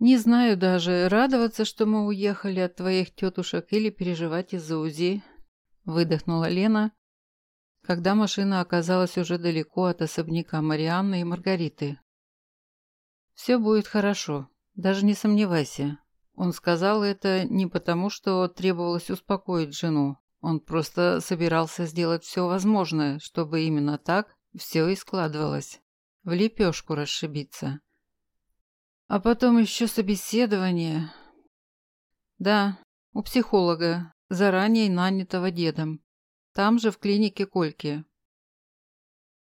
Не знаю даже, радоваться, что мы уехали от твоих тетушек или переживать из-за УЗИ, выдохнула Лена, когда машина оказалась уже далеко от особняка Марианны и Маргариты. «Все будет хорошо, даже не сомневайся». Он сказал это не потому, что требовалось успокоить жену. Он просто собирался сделать все возможное, чтобы именно так все и складывалось. В лепешку расшибиться. А потом еще собеседование. Да, у психолога, заранее нанятого дедом. Там же, в клинике Кольки.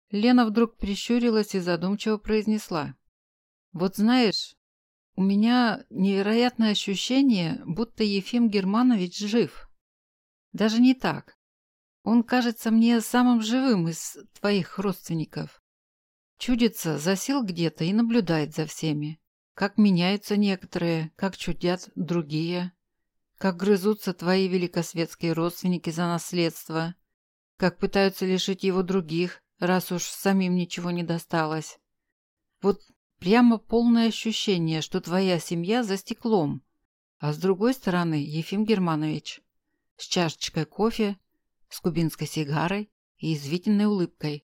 Лена вдруг прищурилась и задумчиво произнесла. «Вот знаешь, у меня невероятное ощущение, будто Ефим Германович жив. Даже не так. Он кажется мне самым живым из твоих родственников. Чудится, засел где-то и наблюдает за всеми. Как меняются некоторые, как чудят другие. Как грызутся твои великосветские родственники за наследство. Как пытаются лишить его других, раз уж самим ничего не досталось. Вот прямо полное ощущение, что твоя семья за стеклом. А с другой стороны, Ефим Германович, с чашечкой кофе, с кубинской сигарой и извительной улыбкой.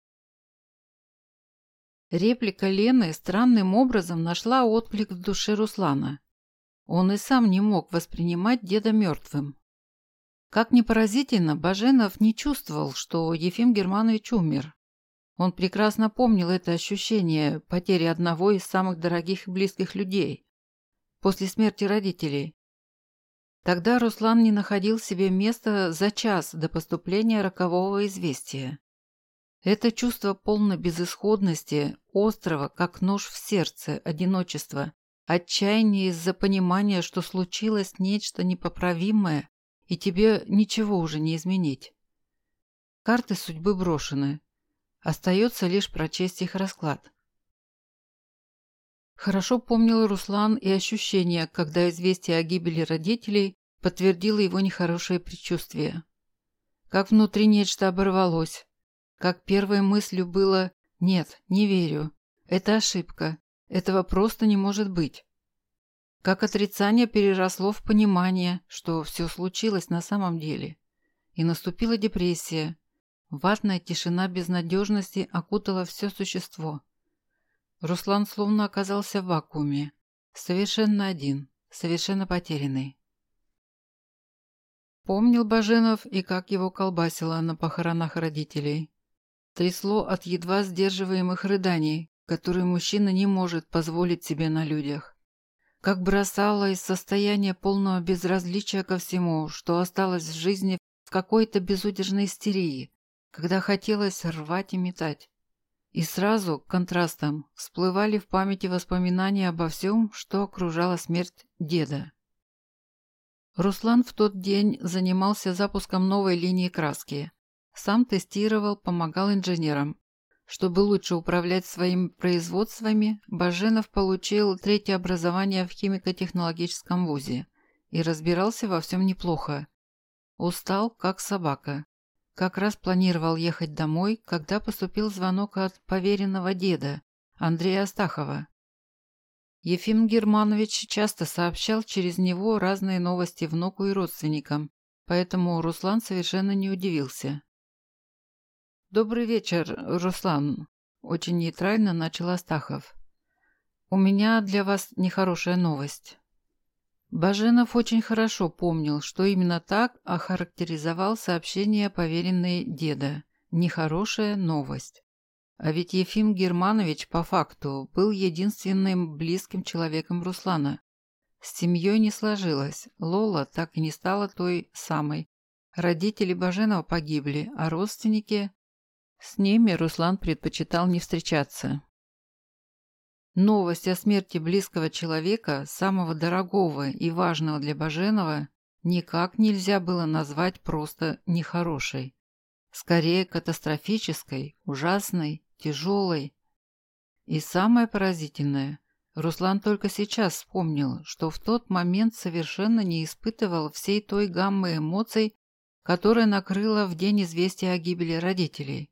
Реплика Лены странным образом нашла отклик в душе Руслана. Он и сам не мог воспринимать деда мертвым. Как ни поразительно, Баженов не чувствовал, что Ефим Германович умер. Он прекрасно помнил это ощущение потери одного из самых дорогих и близких людей после смерти родителей. Тогда Руслан не находил себе места за час до поступления рокового известия. Это чувство полной безысходности, острого, как нож в сердце, одиночества, отчаяние из-за понимания, что случилось нечто непоправимое, и тебе ничего уже не изменить. Карты судьбы брошены. Остается лишь прочесть их расклад. Хорошо помнил Руслан и ощущение, когда известие о гибели родителей подтвердило его нехорошее предчувствие. Как внутри нечто оборвалось, как первой мыслью было «нет, не верю, это ошибка, этого просто не может быть». Как отрицание переросло в понимание, что все случилось на самом деле. И наступила депрессия. Ватная тишина безнадежности окутала все существо. Руслан словно оказался в вакууме. Совершенно один, совершенно потерянный. Помнил Баженов и как его колбасило на похоронах родителей. Трясло от едва сдерживаемых рыданий, которые мужчина не может позволить себе на людях. Как бросало из состояния полного безразличия ко всему, что осталось в жизни в какой-то безудержной истерии, когда хотелось рвать и метать. И сразу, контрастом, всплывали в памяти воспоминания обо всем, что окружала смерть деда. Руслан в тот день занимался запуском новой линии краски, сам тестировал, помогал инженерам. Чтобы лучше управлять своими производствами, Баженов получил третье образование в химико-технологическом вузе и разбирался во всем неплохо. Устал, как собака. Как раз планировал ехать домой, когда поступил звонок от поверенного деда, Андрея Астахова. Ефим Германович часто сообщал через него разные новости внуку и родственникам, поэтому Руслан совершенно не удивился. «Добрый вечер, Руслан», – очень нейтрально начал Астахов. «У меня для вас нехорошая новость». Баженов очень хорошо помнил, что именно так охарактеризовал сообщение поверенной деда. Нехорошая новость. А ведь Ефим Германович по факту был единственным близким человеком Руслана. С семьей не сложилось, Лола так и не стала той самой. Родители Баженова погибли, а родственники с ними Руслан предпочитал не встречаться. Новость о смерти близкого человека, самого дорогого и важного для Баженова, никак нельзя было назвать просто нехорошей. Скорее катастрофической, ужасной, тяжелой. И самое поразительное, Руслан только сейчас вспомнил, что в тот момент совершенно не испытывал всей той гаммы эмоций, которая накрыла в день известия о гибели родителей.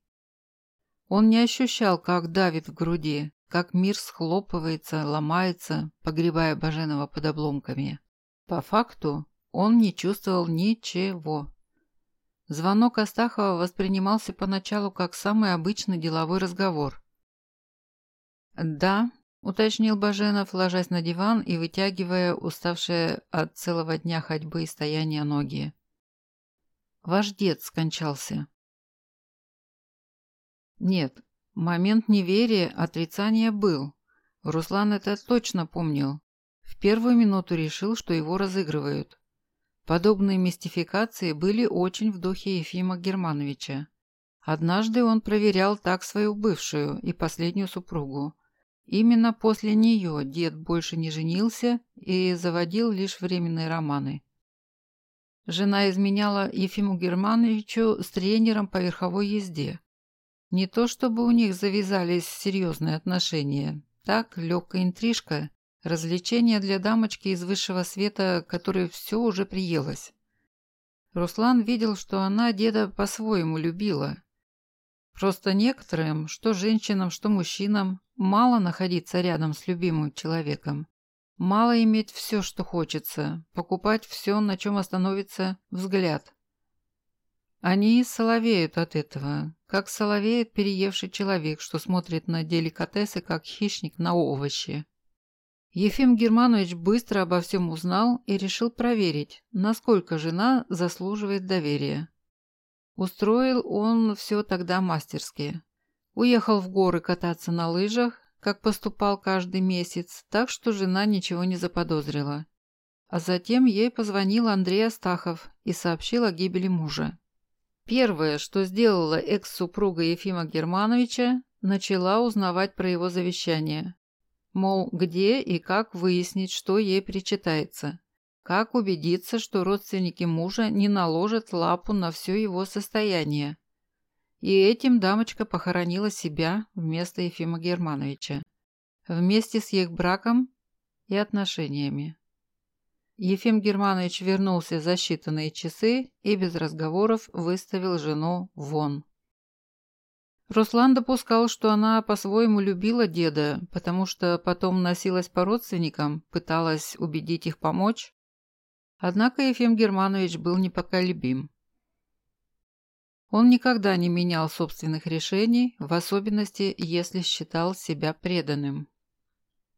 Он не ощущал, как давит в груди, как мир схлопывается, ломается, погребая Баженова под обломками. По факту он не чувствовал ничего. Звонок Астахова воспринимался поначалу как самый обычный деловой разговор. «Да», — уточнил Баженов, ложась на диван и вытягивая уставшие от целого дня ходьбы и стояния ноги. «Ваш дед скончался». Нет, момент неверия, отрицания был. Руслан это точно помнил. В первую минуту решил, что его разыгрывают. Подобные мистификации были очень в духе Ефима Германовича. Однажды он проверял так свою бывшую и последнюю супругу. Именно после нее дед больше не женился и заводил лишь временные романы. Жена изменяла Ефиму Германовичу с тренером по верховой езде. Не то чтобы у них завязались серьезные отношения. Так, легкая интрижка, развлечение для дамочки из высшего света, которой все уже приелось. Руслан видел, что она деда по-своему любила. Просто некоторым, что женщинам, что мужчинам, мало находиться рядом с любимым человеком. Мало иметь все, что хочется, покупать все, на чем остановится взгляд. Они соловеют от этого, как соловеет переевший человек, что смотрит на деликатесы, как хищник на овощи. Ефим Германович быстро обо всем узнал и решил проверить, насколько жена заслуживает доверия. Устроил он все тогда мастерски. Уехал в горы кататься на лыжах, как поступал каждый месяц, так что жена ничего не заподозрила. А затем ей позвонил Андрей Астахов и сообщил о гибели мужа. Первое, что сделала экс-супруга Ефима Германовича, начала узнавать про его завещание. Мол, где и как выяснить, что ей причитается. Как убедиться, что родственники мужа не наложат лапу на все его состояние. И этим дамочка похоронила себя вместо Ефима Германовича. Вместе с их браком и отношениями. Ефим Германович вернулся за считанные часы и без разговоров выставил жену вон. Руслан допускал, что она по-своему любила деда, потому что потом носилась по родственникам, пыталась убедить их помочь. Однако Ефим Германович был непоколебим. Он никогда не менял собственных решений, в особенности, если считал себя преданным.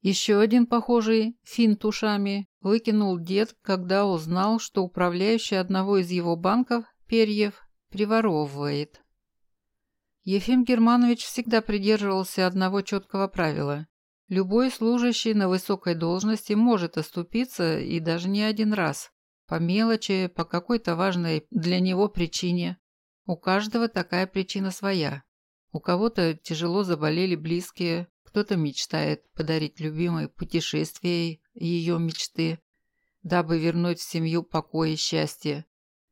Еще один похожий финт ушами выкинул дед, когда узнал, что управляющий одного из его банков, Перьев, приворовывает. Ефим Германович всегда придерживался одного четкого правила. Любой служащий на высокой должности может оступиться и даже не один раз. По мелочи, по какой-то важной для него причине. У каждого такая причина своя. У кого-то тяжело заболели близкие, кто-то мечтает подарить любимой путешествие ее мечты, дабы вернуть в семью покой и счастье.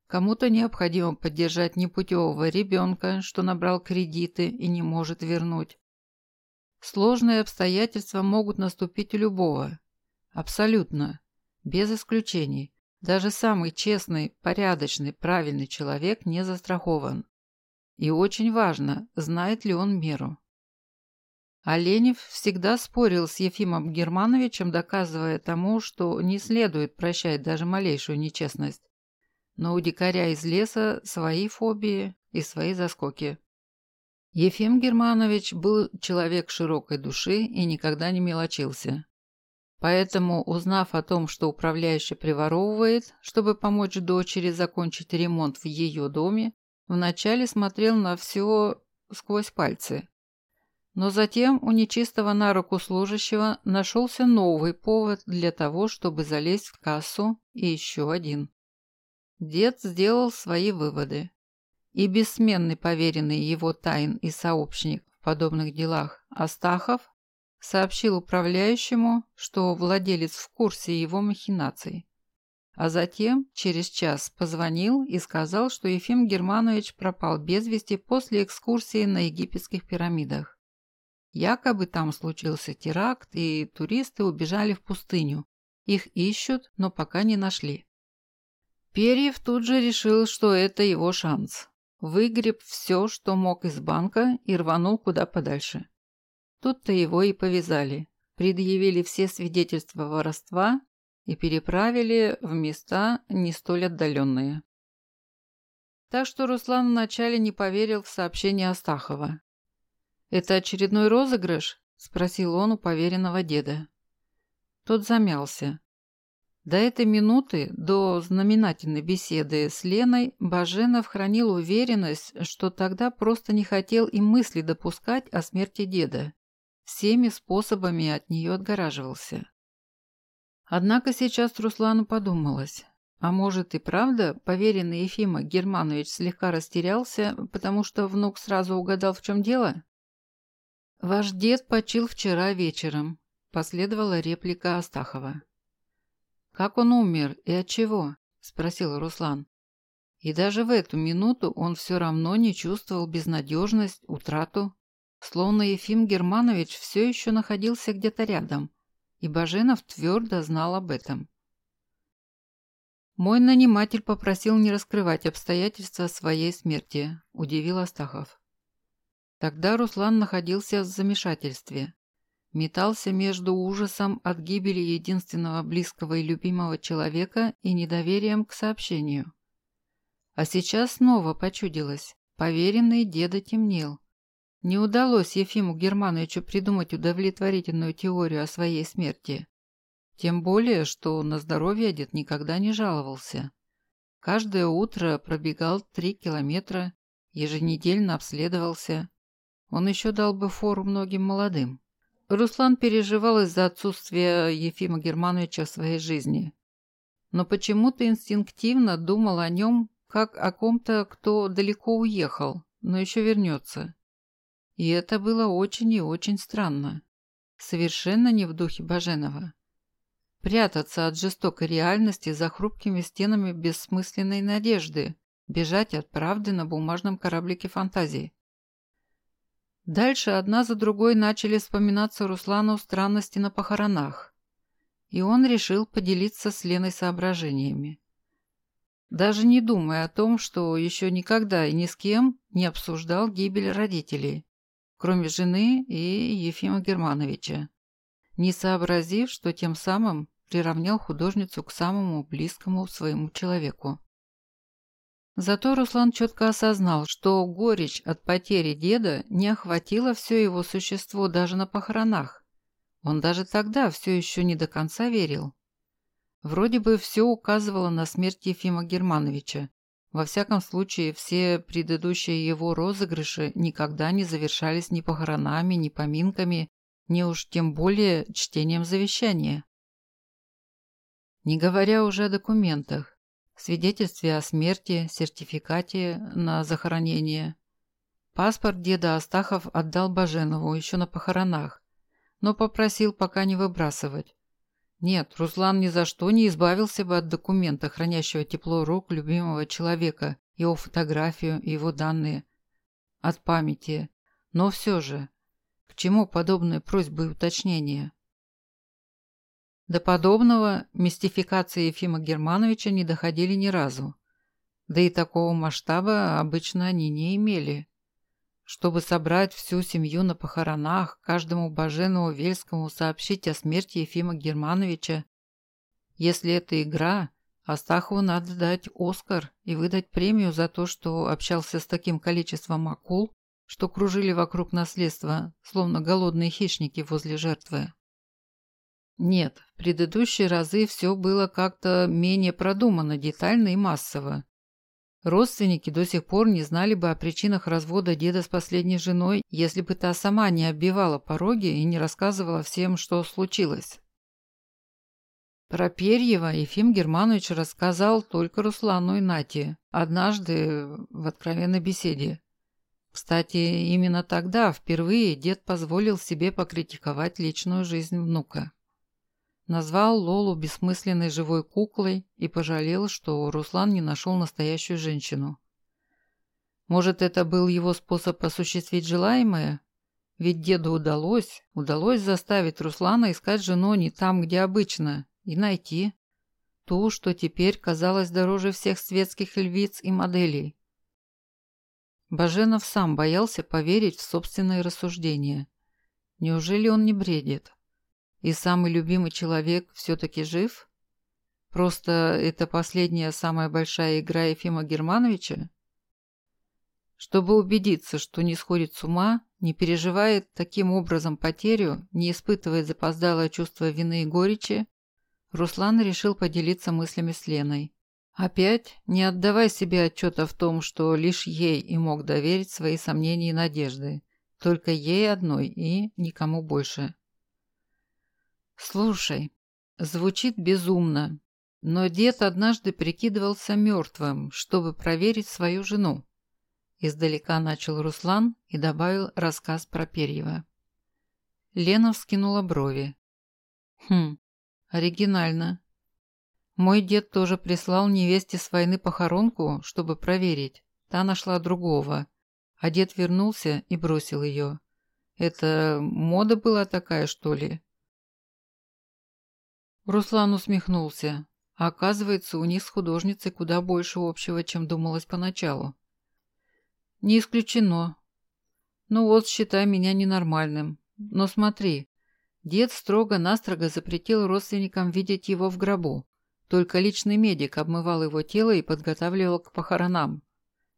Кому-то необходимо поддержать непутевого ребенка, что набрал кредиты и не может вернуть. Сложные обстоятельства могут наступить у любого. Абсолютно. Без исключений. Даже самый честный, порядочный, правильный человек не застрахован. И очень важно, знает ли он меру. Оленев всегда спорил с Ефимом Германовичем, доказывая тому, что не следует прощать даже малейшую нечестность. Но у дикаря из леса свои фобии и свои заскоки. Ефим Германович был человек широкой души и никогда не мелочился. Поэтому, узнав о том, что управляющий приворовывает, чтобы помочь дочери закончить ремонт в ее доме, вначале смотрел на все сквозь пальцы. Но затем у нечистого на руку служащего нашелся новый повод для того, чтобы залезть в кассу, и еще один. Дед сделал свои выводы. И бессменный поверенный его тайн и сообщник в подобных делах Астахов сообщил управляющему, что владелец в курсе его махинаций. А затем, через час, позвонил и сказал, что Ефим Германович пропал без вести после экскурсии на египетских пирамидах. Якобы там случился теракт, и туристы убежали в пустыню. Их ищут, но пока не нашли. Перьев тут же решил, что это его шанс. Выгреб все, что мог из банка и рванул куда подальше. Тут-то его и повязали, предъявили все свидетельства воровства и переправили в места не столь отдаленные. Так что Руслан вначале не поверил в сообщение Астахова. «Это очередной розыгрыш?» – спросил он у поверенного деда. Тот замялся. До этой минуты, до знаменательной беседы с Леной, Баженов хранил уверенность, что тогда просто не хотел и мысли допускать о смерти деда. Всеми способами от нее отгораживался. Однако сейчас Руслану подумалось, а может и правда, поверенный Ефима Германович слегка растерялся, потому что внук сразу угадал, в чем дело? «Ваш дед почил вчера вечером», – последовала реплика Астахова. «Как он умер и от чего?» – спросил Руслан. И даже в эту минуту он все равно не чувствовал безнадежность, утрату, словно Ефим Германович все еще находился где-то рядом, и Баженов твердо знал об этом. «Мой наниматель попросил не раскрывать обстоятельства своей смерти», – удивил Астахов. Тогда Руслан находился в замешательстве. Метался между ужасом от гибели единственного близкого и любимого человека и недоверием к сообщению. А сейчас снова почудилось. Поверенный деда темнел. Не удалось Ефиму Германовичу придумать удовлетворительную теорию о своей смерти. Тем более, что на здоровье дед никогда не жаловался. Каждое утро пробегал три километра, еженедельно обследовался. Он еще дал бы фору многим молодым. Руслан переживал из-за отсутствия Ефима Германовича в своей жизни. Но почему-то инстинктивно думал о нем, как о ком-то, кто далеко уехал, но еще вернется. И это было очень и очень странно. Совершенно не в духе Баженова. Прятаться от жестокой реальности за хрупкими стенами бессмысленной надежды, бежать от правды на бумажном кораблике фантазии. Дальше одна за другой начали вспоминаться Руслану странности на похоронах, и он решил поделиться с Леной соображениями. Даже не думая о том, что еще никогда и ни с кем не обсуждал гибель родителей, кроме жены и Ефима Германовича не сообразив, что тем самым приравнял художницу к самому близкому своему человеку. Зато Руслан четко осознал, что горечь от потери деда не охватила все его существо даже на похоронах. Он даже тогда все еще не до конца верил. Вроде бы все указывало на смерть Ефима Германовича. Во всяком случае, все предыдущие его розыгрыши никогда не завершались ни похоронами, ни поминками, не уж тем более чтением завещания. Не говоря уже о документах, свидетельстве о смерти, сертификате на захоронение. Паспорт деда Астахов отдал Баженову еще на похоронах, но попросил пока не выбрасывать. Нет, Руслан ни за что не избавился бы от документа, хранящего тепло рук любимого человека, его фотографию и его данные. От памяти. Но все же, чему подобные просьбы и уточнения? До подобного мистификации Ефима Германовича не доходили ни разу. Да и такого масштаба обычно они не имели. Чтобы собрать всю семью на похоронах, каждому Баженову Вельскому сообщить о смерти Ефима Германовича. Если это игра, Астахову надо дать Оскар и выдать премию за то, что общался с таким количеством акул, что кружили вокруг наследства, словно голодные хищники возле жертвы. Нет, в предыдущие разы все было как-то менее продумано, детально и массово. Родственники до сих пор не знали бы о причинах развода деда с последней женой, если бы та сама не оббивала пороги и не рассказывала всем, что случилось. Про Перьева Ефим Германович рассказал только Руслану и Нате, однажды в откровенной беседе. Кстати, именно тогда впервые дед позволил себе покритиковать личную жизнь внука. Назвал Лолу бессмысленной живой куклой и пожалел, что Руслан не нашел настоящую женщину. Может, это был его способ осуществить желаемое? Ведь деду удалось, удалось заставить Руслана искать жену не там, где обычно, и найти. Ту, что теперь казалось дороже всех светских львиц и моделей. Баженов сам боялся поверить в собственные рассуждения. Неужели он не бредит? И самый любимый человек все-таки жив? Просто это последняя самая большая игра Ефима Германовича? Чтобы убедиться, что не сходит с ума, не переживает таким образом потерю, не испытывает запоздалое чувство вины и горечи, Руслан решил поделиться мыслями с Леной. Опять, не отдавая себе отчета в том, что лишь ей и мог доверить свои сомнения и надежды. Только ей одной и никому больше. «Слушай, звучит безумно, но дед однажды прикидывался мертвым, чтобы проверить свою жену. Издалека начал Руслан и добавил рассказ про Перьева. Лена вскинула брови. «Хм, оригинально. Мой дед тоже прислал невесте с войны похоронку, чтобы проверить. Та нашла другого, а дед вернулся и бросил ее. Это мода была такая, что ли?» Руслан усмехнулся. Оказывается, у них с художницей куда больше общего, чем думалось поначалу. Не исключено. Ну вот, считай меня ненормальным. Но смотри, дед строго-настрого запретил родственникам видеть его в гробу. Только личный медик обмывал его тело и подготавливал к похоронам.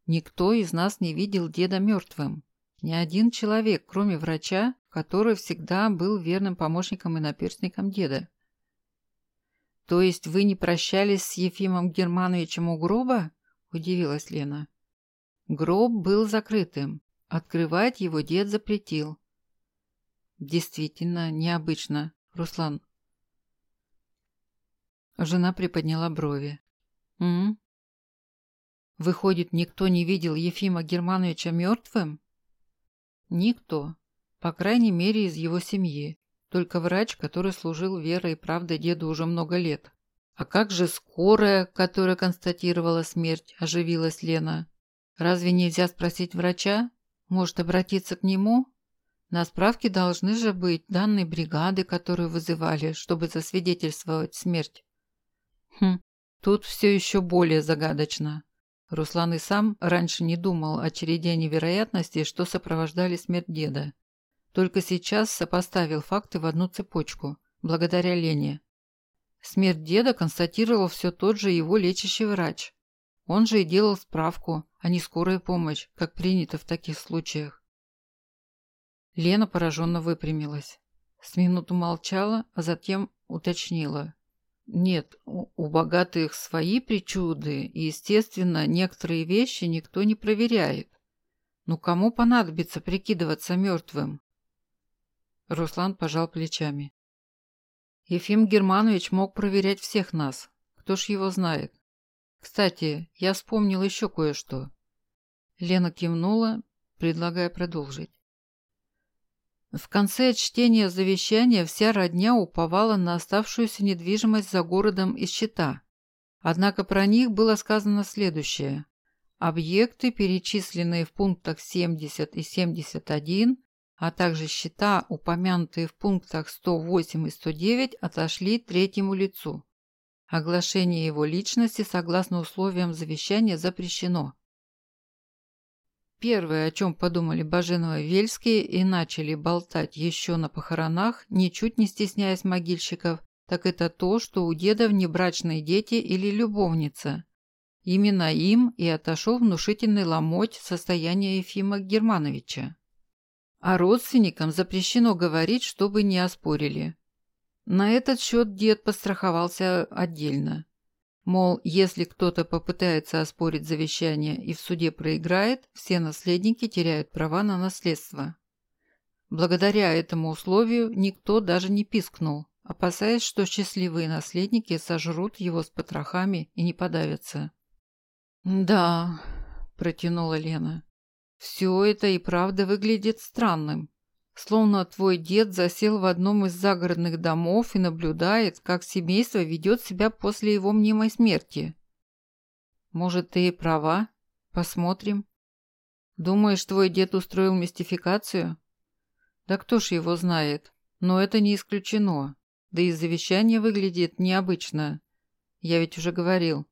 Никто из нас не видел деда мертвым. Ни один человек, кроме врача, который всегда был верным помощником и наперстником деда. «То есть вы не прощались с Ефимом Германовичем у гроба?» – удивилась Лена. Гроб был закрытым. Открывать его дед запретил. Действительно, необычно, Руслан. Жена приподняла брови. «М? Выходит, никто не видел Ефима Германовича мертвым? Никто. По крайней мере, из его семьи. Только врач, который служил верой и правдой деду уже много лет. А как же скорая, которая констатировала смерть, оживилась Лена. Разве нельзя спросить врача? Может, обратиться к нему? На справке должны же быть данные бригады, которую вызывали, чтобы засвидетельствовать смерть. Хм, тут все еще более загадочно. Руслан и сам раньше не думал о череде невероятностей, что сопровождали смерть деда. Только сейчас сопоставил факты в одну цепочку, благодаря Лене. Смерть деда констатировал все тот же его лечащий врач. Он же и делал справку, а не скорая помощь, как принято в таких случаях. Лена пораженно выпрямилась. С минуту молчала, а затем уточнила. Нет, у богатых свои причуды, и, естественно, некоторые вещи никто не проверяет. Но кому понадобится прикидываться мертвым? Руслан пожал плечами. Ефим Германович мог проверять всех нас. Кто ж его знает? Кстати, я вспомнил еще кое-что. Лена кивнула, предлагая продолжить. В конце чтения завещания вся родня уповала на оставшуюся недвижимость за городом и счета. Однако про них было сказано следующее. Объекты, перечисленные в пунктах 70 и 71, а также счета, упомянутые в пунктах 108 и 109, отошли третьему лицу. Оглашение его личности согласно условиям завещания запрещено. Первое, о чем подумали Баженова Вельские и начали болтать еще на похоронах, ничуть не стесняясь могильщиков, так это то, что у деда внебрачные дети или любовница. Именно им и отошел внушительный ломоть состояния Ефима Германовича. А родственникам запрещено говорить, чтобы не оспорили. На этот счет дед постраховался отдельно. Мол, если кто-то попытается оспорить завещание и в суде проиграет, все наследники теряют права на наследство. Благодаря этому условию никто даже не пискнул, опасаясь, что счастливые наследники сожрут его с потрохами и не подавятся. «Да», – протянула Лена, – «все это и правда выглядит странным. Словно твой дед засел в одном из загородных домов и наблюдает, как семейство ведет себя после его мнимой смерти. Может, ты и права? Посмотрим. Думаешь, твой дед устроил мистификацию? Да кто ж его знает? Но это не исключено. Да и завещание выглядит необычно. Я ведь уже говорил,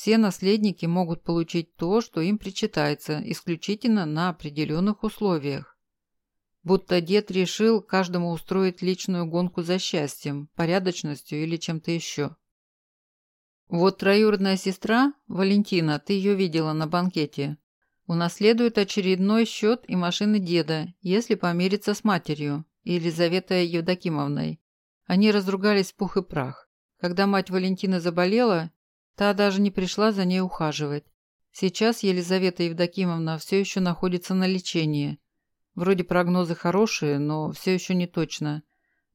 все наследники могут получить то, что им причитается, исключительно на определенных условиях. Будто дед решил каждому устроить личную гонку за счастьем, порядочностью или чем-то еще. Вот троюродная сестра, Валентина, ты ее видела на банкете, унаследует очередной счет и машины деда, если помириться с матерью, Елизаветой Евдокимовной. Они разругались в пух и прах. Когда мать Валентины заболела, та даже не пришла за ней ухаживать. Сейчас Елизавета Евдокимовна все еще находится на лечении. Вроде прогнозы хорошие, но все еще не точно.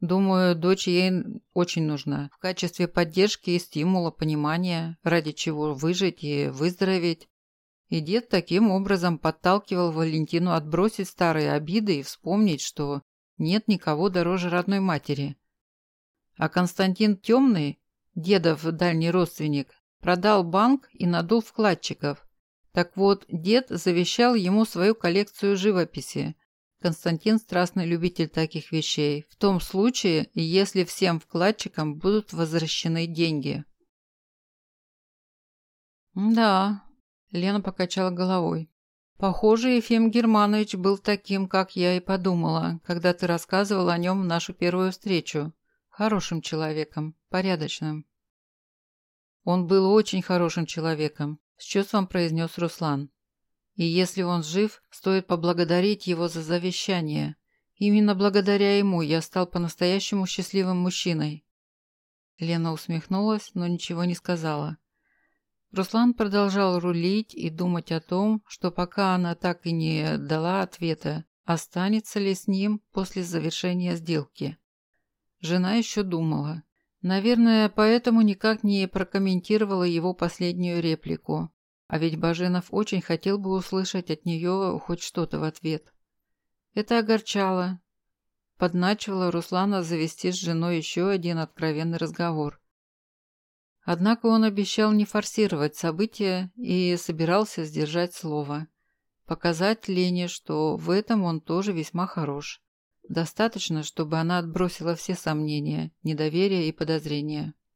Думаю, дочь ей очень нужна. В качестве поддержки и стимула, понимания, ради чего выжить и выздороветь. И дед таким образом подталкивал Валентину отбросить старые обиды и вспомнить, что нет никого дороже родной матери. А Константин Темный, дедов дальний родственник, продал банк и надул вкладчиков. Так вот, дед завещал ему свою коллекцию живописи. Константин страстный любитель таких вещей, в том случае, если всем вкладчикам будут возвращены деньги. «Да», – Лена покачала головой. «Похоже, Ефим Германович был таким, как я и подумала, когда ты рассказывал о нем в нашу первую встречу. Хорошим человеком, порядочным». «Он был очень хорошим человеком», – с чувством произнес Руслан. «И если он жив, стоит поблагодарить его за завещание. Именно благодаря ему я стал по-настоящему счастливым мужчиной». Лена усмехнулась, но ничего не сказала. Руслан продолжал рулить и думать о том, что пока она так и не дала ответа, останется ли с ним после завершения сделки. Жена еще думала. Наверное, поэтому никак не прокомментировала его последнюю реплику. А ведь Баженов очень хотел бы услышать от нее хоть что-то в ответ. Это огорчало. Подначивало Руслана завести с женой еще один откровенный разговор. Однако он обещал не форсировать события и собирался сдержать слово. Показать Лене, что в этом он тоже весьма хорош. Достаточно, чтобы она отбросила все сомнения, недоверие и подозрения.